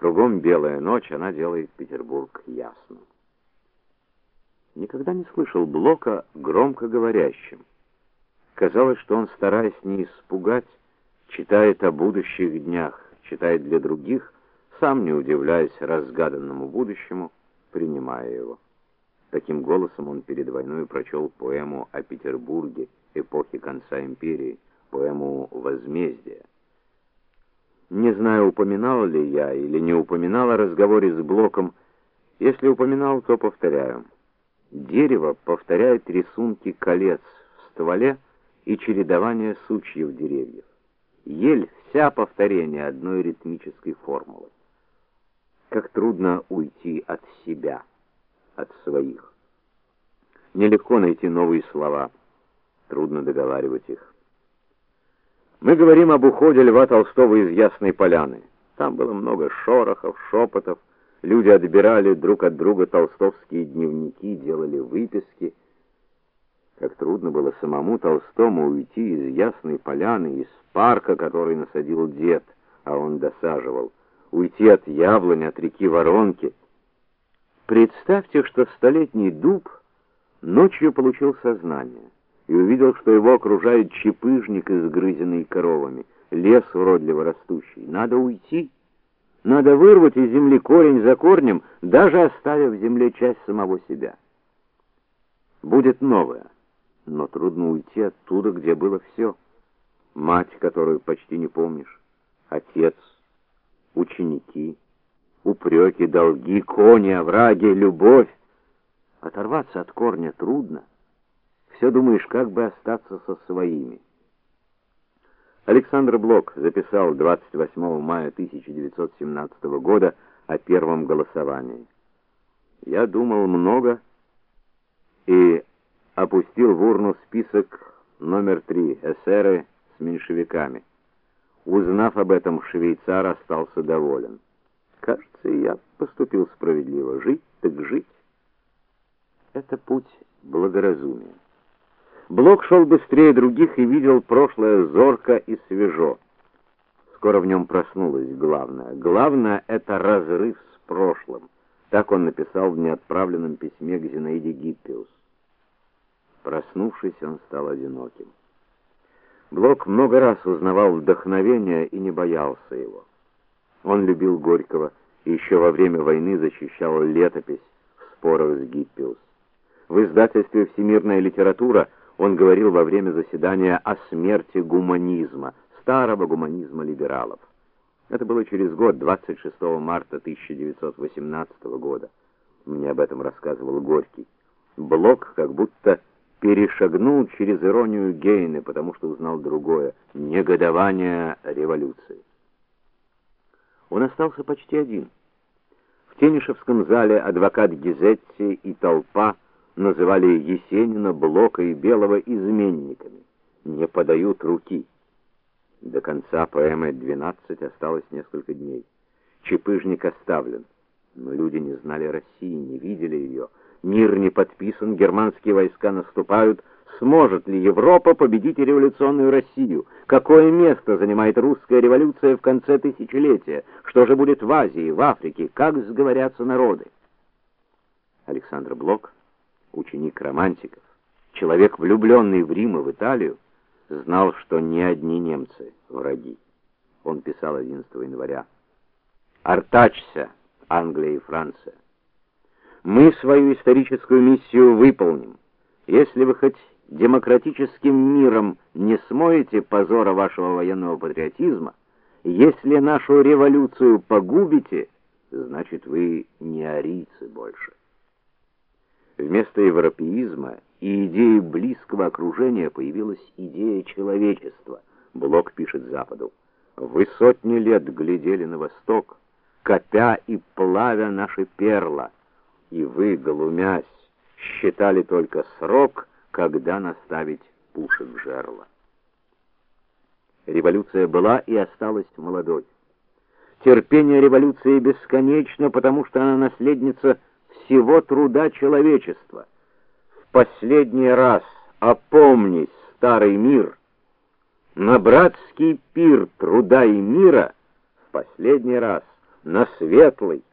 Кругом белая ночь, она делает Петербург ясным. Никогда не слышал Блока громко говорящим. Казалось, что он, стараясь не испугать, читает о будущих днях, читает для других, сам не удивляясь разгаданному будущему, принимая его. Таким голосом он перед войной прочел поэму о Петербурге эпохи конца империи, поэму Возмездие. Не знаю, упоминал ли я или не упоминал о разговоре с Блоком. Если упоминал, то повторяю. Дерево повторяет рисунки колец в стволе и чередование сучьев деревьев. Ель вся повторение одной ритмической формулы. Как трудно уйти от себя, от своих. Нелегко найти новые слова, трудно договаривать их. Мы говорим об уходе Льва Толстого из Ясной Поляны. Там было много шорохов, шепотов, люди отбирали друг от друга толстовские дневники, делали выписки. Как трудно было самому Толстому уйти из Ясной Поляны, из парка, который насадил дед, а он досаживал уйти от яблони, от реки Воронки. Представьте, что столетний дуб ночью получил сознание и увидел, что его окружает чепыжник, изгрызенный коровами, лес уродливо растущий. Надо уйти. Надо вырвать из земли корень за корнем, даже оставив в земле часть самого себя. Будет новое, но трудно уйти оттуда, где было все. Мать, которую почти не помнишь, отец, ученики, упреки, долги, кони, овраги, любовь. Оторваться от корня трудно. Все думаешь, как бы остаться со своими. Александр Блок записал 28 мая 1917 года о первом голосовании. Я думал много и опустил в урну список номер три эсеры с меньшевиками. Узнав об этом, швейцар остался доволен. Кажется, я поступил справедливо. Жить так жить. Это путь благоразумия. Блок шел быстрее других и видел прошлое зорко и свежо. Скоро в нем проснулось главное. Главное это разрыв с прошлым. Так он написал в неотправленном письме к Зинаиде Гиппиус. Проснувшись, он стал одиноким. Блок много раз узнавал вдохновение и не боялся его. Он любил Горького и еще во время войны защищал летопись в спорах с Гиппиус. В издательстве Всемирная литература он говорил во время заседания о смерти гуманизма, старого гуманизма либералов. Это было через год, 26 марта 1918 года. Мне об этом рассказывал Горький. Блок как будто перешагнул через иронию Гейне, потому что узнал другое негодование революции. Он остался почти один. В Тенишевском зале адвокат Гизетти и толпа называли Есенина, Блока и Белого изменниками. Не подают руки. До конца поэмы 12 осталось несколько дней. Чепыжник оставлен, но люди не знали России, не видели ее. Мир не подписан, германские войска наступают. Сможет ли Европа победить революционную Россию? Какое место занимает русская революция в конце тысячелетия? Что же будет в Азии, в Африке? Как сговорятся народы? Александр Блок, ученик романтиков, человек влюбленный в Рим и в Италию, знал, что не одни немцы враги. Он писал 11 января: "Артачься, Англия и Франция мы свою историческую миссию выполним. Если вы хоть демократическим миром не смоете позора вашего военного патриотизма, если нашу революцию погубите, значит вы не арийцы больше. Вместо европеизма и идеи близкого окружения появилась идея человечества. Блок пишет Западу: "Вы сотни лет глядели на восток, копя и плавя наши перла и вы, глумясь, считали только срок, когда наставить пушек в жерло. Революция была и осталась молодой. Терпение революции бесконечно, потому что она наследница всего труда человечества. В последний раз опомнись, старый мир, на братский пир труда и мира в последний раз на светлый,